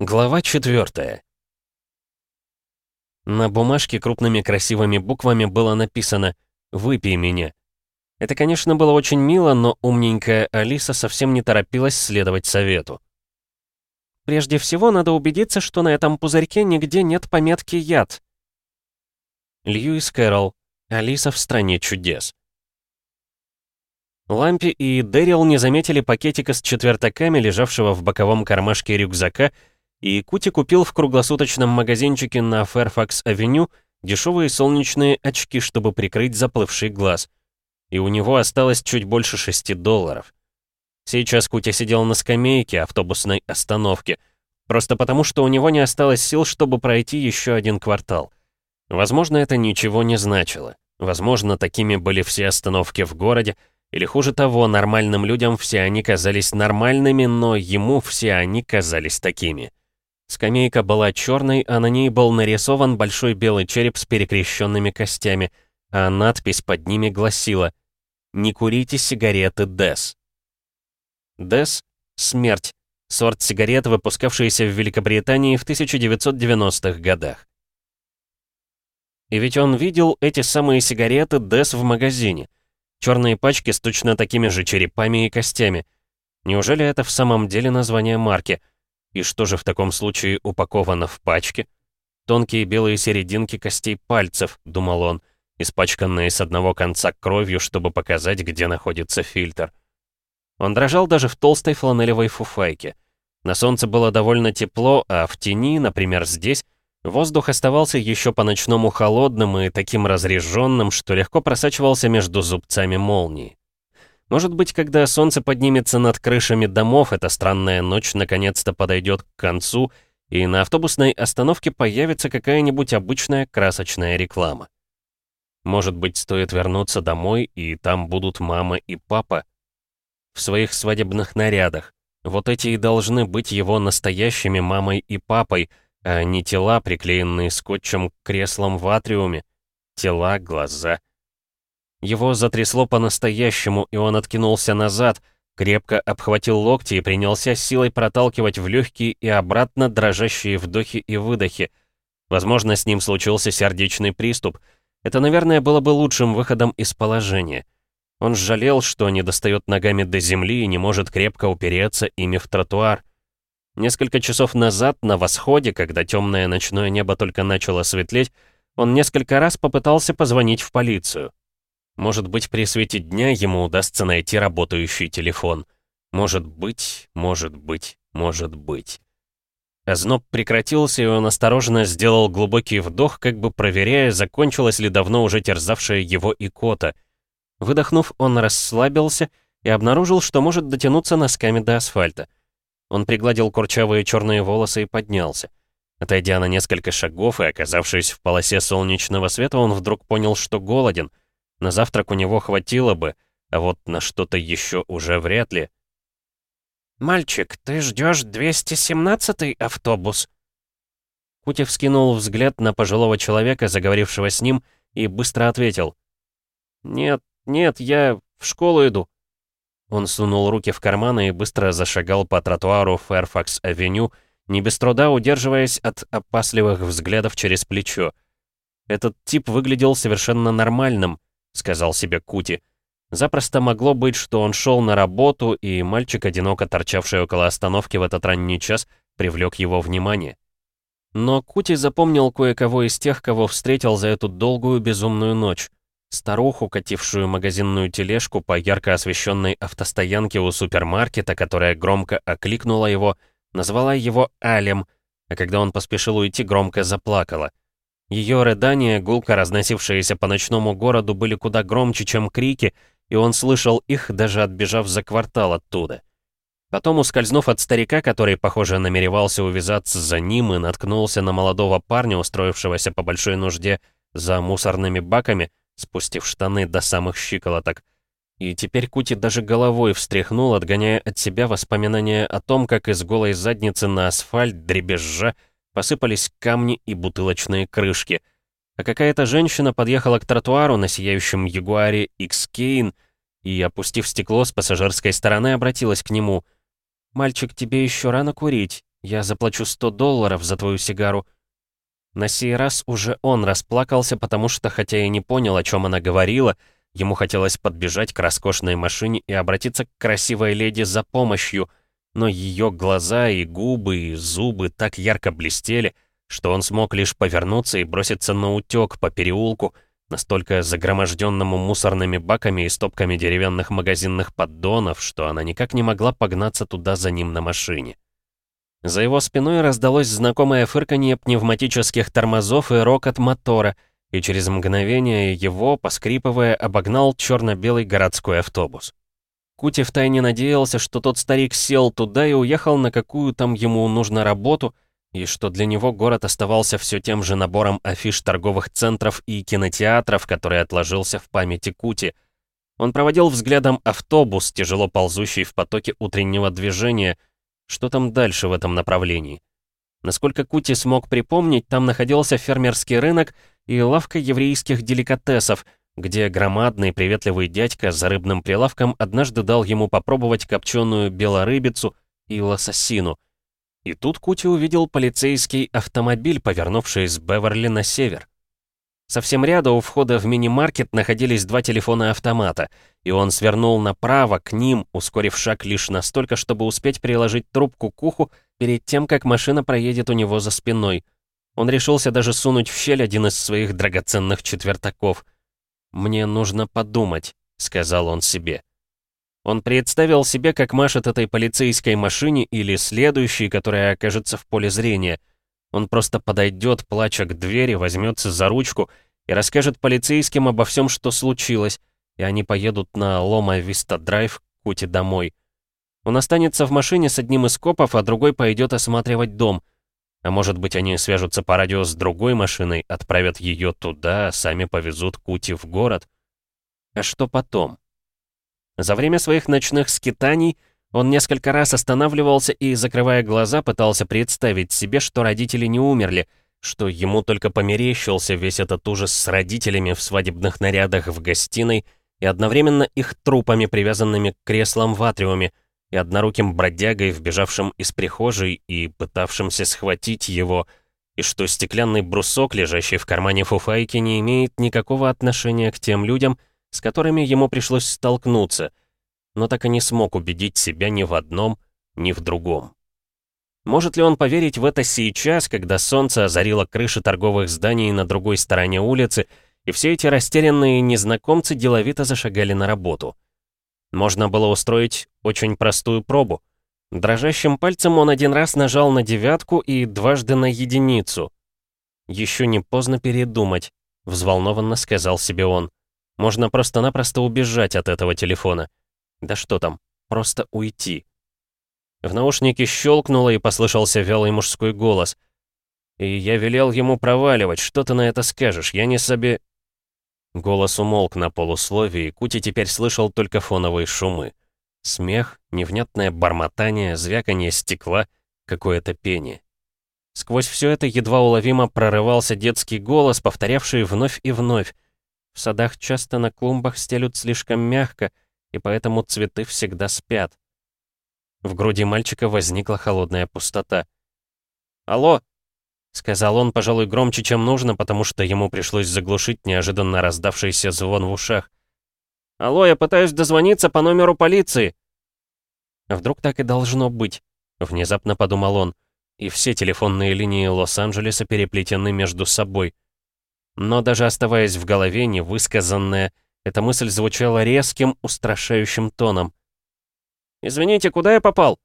Глава 4 На бумажке крупными красивыми буквами было написано «Выпей меня». Это, конечно, было очень мило, но умненькая Алиса совсем не торопилась следовать совету. «Прежде всего, надо убедиться, что на этом пузырьке нигде нет пометки «яд». Льюис Кэрролл. Алиса в стране чудес. Лампи и Дэрил не заметили пакетика с четвертаками, лежавшего в боковом кармашке рюкзака, и Кути купил в круглосуточном магазинчике на Фэрфакс-авеню дешевые солнечные очки, чтобы прикрыть заплывший глаз. И у него осталось чуть больше 6 долларов. Сейчас Кути сидел на скамейке автобусной остановки, просто потому что у него не осталось сил, чтобы пройти еще один квартал. Возможно, это ничего не значило. Возможно, такими были все остановки в городе, или хуже того, нормальным людям все они казались нормальными, но ему все они казались такими. Скамейка была черной, а на ней был нарисован большой белый череп с перекрещенными костями, а надпись под ними гласила «Не курите сигареты Дес». Дес — смерть, сорт сигарет, выпускавшийся в Великобритании в 1990-х годах. И ведь он видел эти самые сигареты Дес в магазине. Черные пачки с точно такими же черепами и костями. Неужели это в самом деле название марки — и что же в таком случае упаковано в пачке? Тонкие белые серединки костей пальцев, думал он, испачканные с одного конца кровью, чтобы показать, где находится фильтр. Он дрожал даже в толстой фланелевой фуфайке. На солнце было довольно тепло, а в тени, например, здесь, воздух оставался еще по-ночному холодным и таким разреженным, что легко просачивался между зубцами молнии. Может быть, когда солнце поднимется над крышами домов, эта странная ночь наконец-то подойдет к концу, и на автобусной остановке появится какая-нибудь обычная красочная реклама. Может быть, стоит вернуться домой, и там будут мама и папа в своих свадебных нарядах. Вот эти и должны быть его настоящими мамой и папой, а не тела, приклеенные скотчем к креслам в атриуме. Тела, глаза, его затрясло по-настоящему, и он откинулся назад, крепко обхватил локти и принялся силой проталкивать в легкие и обратно дрожащие вдохи и выдохи. Возможно, с ним случился сердечный приступ. Это, наверное, было бы лучшим выходом из положения. Он жалел, что не достает ногами до земли и не может крепко упереться ими в тротуар. Несколько часов назад, на восходе, когда темное ночное небо только начало светлеть, он несколько раз попытался позвонить в полицию. Может быть, при свете дня ему удастся найти работающий телефон. Может быть, может быть, может быть. Озноб прекратился, и он осторожно сделал глубокий вдох, как бы проверяя, закончилась ли давно уже терзавшая его икота. Выдохнув, он расслабился и обнаружил, что может дотянуться носками до асфальта. Он пригладил курчавые черные волосы и поднялся. Отойдя на несколько шагов и оказавшись в полосе солнечного света, он вдруг понял, что голоден — на завтрак у него хватило бы, а вот на что-то еще уже вряд ли. «Мальчик, ты ждешь 217-й автобус?» Кути вскинул взгляд на пожилого человека, заговорившего с ним, и быстро ответил. «Нет, нет, я в школу иду». Он сунул руки в карманы и быстро зашагал по тротуару Фэрфакс-авеню, не без труда удерживаясь от опасливых взглядов через плечо. Этот тип выглядел совершенно нормальным, — сказал себе Кути. Запросто могло быть, что он шел на работу, и мальчик, одиноко торчавший около остановки в этот ранний час, привлек его внимание. Но Кути запомнил кое-кого из тех, кого встретил за эту долгую безумную ночь. Старуху, катившую магазинную тележку по ярко освещенной автостоянке у супермаркета, которая громко окликнула его, назвала его Алем, а когда он поспешил уйти, громко заплакала. Ее рыдания, гулко разносившиеся по ночному городу, были куда громче, чем крики, и он слышал их, даже отбежав за квартал оттуда. Потом, ускользнув от старика, который, похоже, намеревался увязаться за ним и наткнулся на молодого парня, устроившегося по большой нужде за мусорными баками, спустив штаны до самых щиколоток. И теперь Кути даже головой встряхнул, отгоняя от себя воспоминания о том, как из голой задницы на асфальт дребезжа Посыпались камни и бутылочные крышки. А какая-то женщина подъехала к тротуару на сияющем Ягуаре X-Кейн и, опустив стекло с пассажирской стороны, обратилась к нему. «Мальчик, тебе еще рано курить. Я заплачу 100 долларов за твою сигару». На сей раз уже он расплакался, потому что, хотя и не понял, о чем она говорила, ему хотелось подбежать к роскошной машине и обратиться к красивой леди за помощью, но ее глаза и губы и зубы так ярко блестели, что он смог лишь повернуться и броситься на утек по переулку, настолько загроможденному мусорными баками и стопками деревянных магазинных поддонов, что она никак не могла погнаться туда за ним на машине. За его спиной раздалось знакомое фырканье пневматических тормозов и рокот мотора, и через мгновение его, поскрипывая, обогнал черно-белый городской автобус. Кути втайне надеялся, что тот старик сел туда и уехал на какую там ему нужно работу, и что для него город оставался все тем же набором афиш торговых центров и кинотеатров, который отложился в памяти Кути. Он проводил взглядом автобус, тяжело ползущий в потоке утреннего движения, что там дальше в этом направлении? Насколько Кути смог припомнить, там находился фермерский рынок и лавка еврейских деликатесов, где громадный приветливый дядька за рыбным прилавком однажды дал ему попробовать копченую белорыбицу и лососину. И тут Кути увидел полицейский автомобиль, повернувший с Беверли на север. Совсем рядом у входа в мини-маркет находились два телефона-автомата, и он свернул направо к ним, ускорив шаг лишь настолько, чтобы успеть приложить трубку к уху перед тем, как машина проедет у него за спиной. Он решился даже сунуть в щель один из своих драгоценных четвертаков. «Мне нужно подумать», — сказал он себе. Он представил себе, как машет этой полицейской машине или следующей, которая окажется в поле зрения — он просто подойдет, плача к двери, возьмется за ручку и расскажет полицейским обо всем, что случилось, и они поедут на Лома Виста Драйв к домой. Он останется в машине с одним из копов, а другой пойдет осматривать дом. А может быть, они свяжутся по радио с другой машиной, отправят ее туда, сами повезут Кути в город. А что потом? За время своих ночных скитаний он несколько раз останавливался и, закрывая глаза, пытался представить себе, что родители не умерли, что ему только померещился весь этот ужас с родителями в свадебных нарядах в гостиной и одновременно их трупами, привязанными к креслам в атриуме, и одноруким бродягой, вбежавшим из прихожей и пытавшимся схватить его, и что стеклянный брусок, лежащий в кармане фуфайки, не имеет никакого отношения к тем людям, с которыми ему пришлось столкнуться — но так и не смог убедить себя ни в одном, ни в другом. Может ли он поверить в это сейчас, когда солнце озарило крыши торговых зданий на другой стороне улицы, и все эти растерянные незнакомцы деловито зашагали на работу? Можно было устроить очень простую пробу. Дрожащим пальцем он один раз нажал на девятку и дважды на единицу. «Еще не поздно передумать», — взволнованно сказал себе он. «Можно просто-напросто убежать от этого телефона. Да что там, просто уйти. В наушнике щелкнуло и послышался вялый мужской голос. «И я велел ему проваливать, что ты на это скажешь? Я не себе...» Голос умолк на полусловии, Кути теперь слышал только фоновые шумы. Смех, невнятное бормотание, звяканье стекла, какое-то пение. Сквозь все это едва уловимо прорывался детский голос, повторявший вновь и вновь. В садах часто на клумбах стелют слишком мягко, и поэтому цветы всегда спят. В груди мальчика возникла холодная пустота. «Алло!» — сказал он, пожалуй, громче, чем нужно, потому что ему пришлось заглушить неожиданно раздавшийся звон в ушах. «Алло, я пытаюсь дозвониться по номеру полиции!» «Вдруг так и должно быть?» — внезапно подумал он. И все телефонные линии Лос-Анджелеса переплетены между собой. Но даже оставаясь в голове невысказанное, эта мысль звучала резким, устрашающим тоном. «Извините, куда я попал?»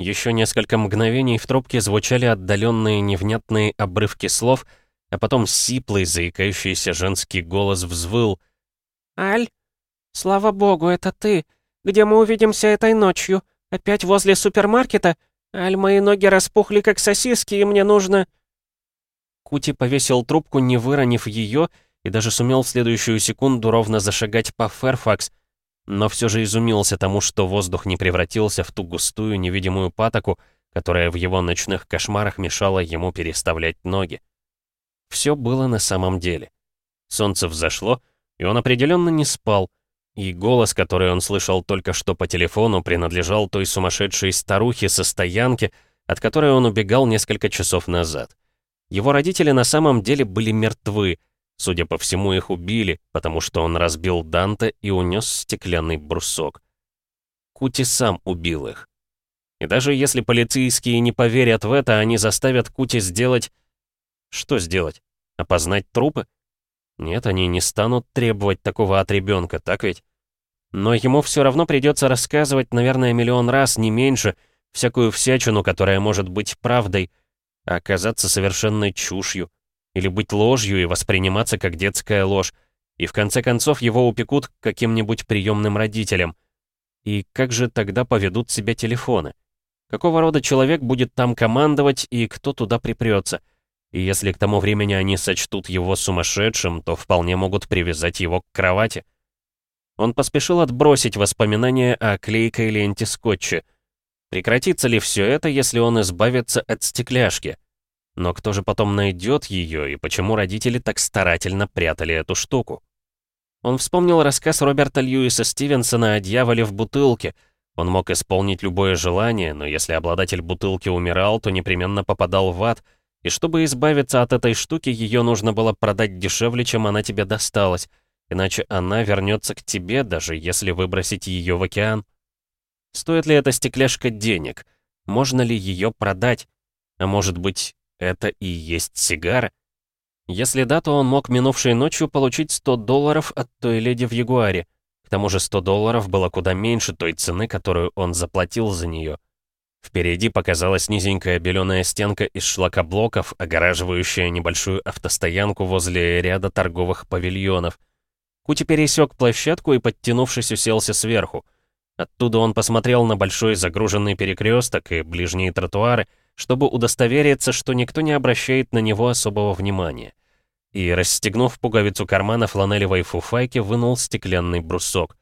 Еще несколько мгновений в трубке звучали отдаленные невнятные обрывки слов, а потом сиплый, заикающийся женский голос взвыл. «Аль, слава богу, это ты. Где мы увидимся этой ночью? Опять возле супермаркета? Аль, мои ноги распухли, как сосиски, и мне нужно...» Кути повесил трубку, не выронив ее, и даже сумел в следующую секунду ровно зашагать по Фэрфакс, но все же изумился тому, что воздух не превратился в ту густую невидимую патоку, которая в его ночных кошмарах мешала ему переставлять ноги. Все было на самом деле. Солнце взошло, и он определенно не спал, и голос, который он слышал только что по телефону, принадлежал той сумасшедшей старухе со стоянки, от которой он убегал несколько часов назад. Его родители на самом деле были мертвы, судя по всему, их убили, потому что он разбил Данте и унес стеклянный брусок. Кути сам убил их. И даже если полицейские не поверят в это, они заставят Кути сделать... Что сделать? Опознать трупы? Нет, они не станут требовать такого от ребенка, так ведь? Но ему все равно придется рассказывать, наверное, миллион раз, не меньше, всякую всячину, которая может быть правдой, а оказаться совершенной чушью, или быть ложью и восприниматься как детская ложь, и в конце концов его упекут к каким-нибудь приемным родителям. И как же тогда поведут себя телефоны? Какого рода человек будет там командовать и кто туда припрется? И если к тому времени они сочтут его сумасшедшим, то вполне могут привязать его к кровати. Он поспешил отбросить воспоминания о клейкой ленте скотча. Прекратится ли все это, если он избавится от стекляшки? Но кто же потом найдет ее, и почему родители так старательно прятали эту штуку? Он вспомнил рассказ Роберта Льюиса Стивенсона о дьяволе в бутылке — он мог исполнить любое желание, но если обладатель бутылки умирал, то непременно попадал в ад, и чтобы избавиться от этой штуки, ее нужно было продать дешевле, чем она тебе досталась, иначе она вернется к тебе, даже если выбросить ее в океан. Стоит ли эта стекляшка денег? Можно ли ее продать? А может быть, это и есть сигара? Если да, то он мог минувшей ночью получить 100 долларов от той леди в Ягуаре. К тому же 100 долларов было куда меньше той цены, которую он заплатил за нее. Впереди показалась низенькая беленая стенка из шлакоблоков, огораживающая небольшую автостоянку возле ряда торговых павильонов. Кути пересек площадку и, подтянувшись, уселся сверху. Оттуда он посмотрел на большой загруженный перекресток и ближние тротуары, чтобы удостовериться, что никто не обращает на него особого внимания и, расстегнув пуговицу кармана фланелевой фуфайки, вынул стеклянный брусок.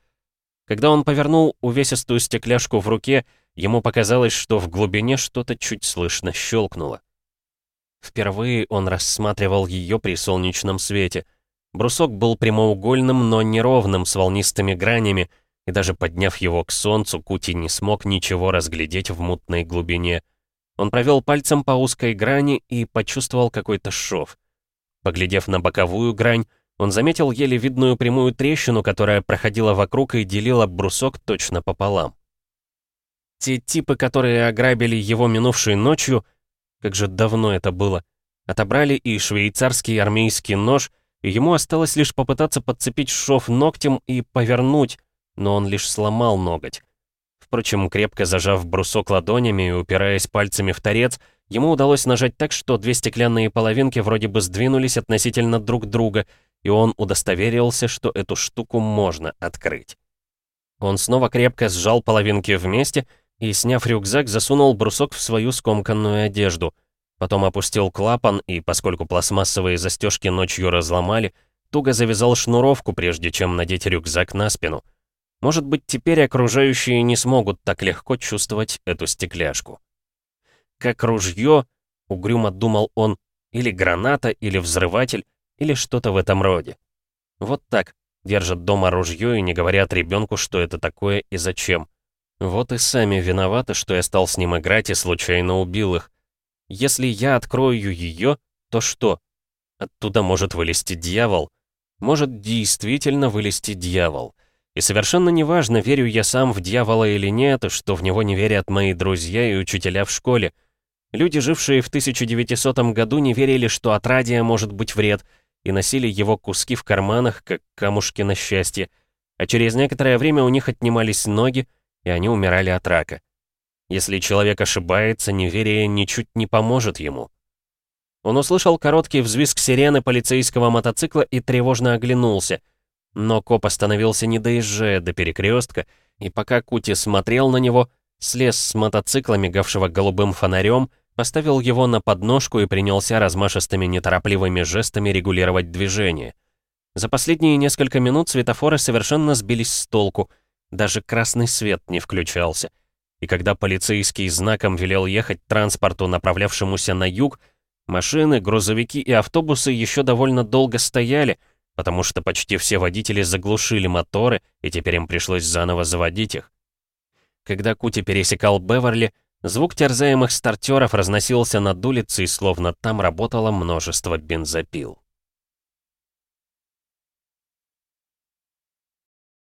Когда он повернул увесистую стекляшку в руке, ему показалось, что в глубине что-то чуть слышно щелкнуло. Впервые он рассматривал ее при солнечном свете. Брусок был прямоугольным, но неровным, с волнистыми гранями, и даже подняв его к солнцу, Кути не смог ничего разглядеть в мутной глубине. Он провел пальцем по узкой грани и почувствовал какой-то шов. Поглядев на боковую грань, он заметил еле видную прямую трещину, которая проходила вокруг и делила брусок точно пополам. Те типы, которые ограбили его минувшей ночью, как же давно это было, отобрали и швейцарский армейский нож, и ему осталось лишь попытаться подцепить шов ногтем и повернуть, но он лишь сломал ноготь. Впрочем, крепко зажав брусок ладонями и упираясь пальцами в торец, Ему удалось нажать так, что две стеклянные половинки вроде бы сдвинулись относительно друг друга, и он удостоверился, что эту штуку можно открыть. Он снова крепко сжал половинки вместе и, сняв рюкзак, засунул брусок в свою скомканную одежду. Потом опустил клапан и, поскольку пластмассовые застежки ночью разломали, туго завязал шнуровку, прежде чем надеть рюкзак на спину. Может быть, теперь окружающие не смогут так легко чувствовать эту стекляшку как ружье, угрюмо думал он, или граната, или взрыватель, или что-то в этом роде. Вот так, держат дома ружье и не говорят ребенку, что это такое и зачем. Вот и сами виноваты, что я стал с ним играть и случайно убил их. Если я открою ее, то что? Оттуда может вылезти дьявол. Может действительно вылезти дьявол. И совершенно неважно, верю я сам в дьявола или нет, что в него не верят мои друзья и учителя в школе. Люди, жившие в 1900 году, не верили, что от радия может быть вред, и носили его куски в карманах, как камушки на счастье, а через некоторое время у них отнимались ноги, и они умирали от рака. Если человек ошибается, неверие ничуть не поможет ему. Он услышал короткий взвизг сирены полицейского мотоцикла и тревожно оглянулся. Но коп остановился, не доезжая до перекрестка, и пока Кути смотрел на него, слез с мотоцикла, мигавшего голубым фонарем, поставил его на подножку и принялся размашистыми неторопливыми жестами регулировать движение. За последние несколько минут светофоры совершенно сбились с толку, даже красный свет не включался. И когда полицейский знаком велел ехать транспорту, направлявшемуся на юг, машины, грузовики и автобусы еще довольно долго стояли, потому что почти все водители заглушили моторы, и теперь им пришлось заново заводить их. Когда Кути пересекал Беверли, Звук терзаемых стартеров разносился над улицей, словно там работало множество бензопил.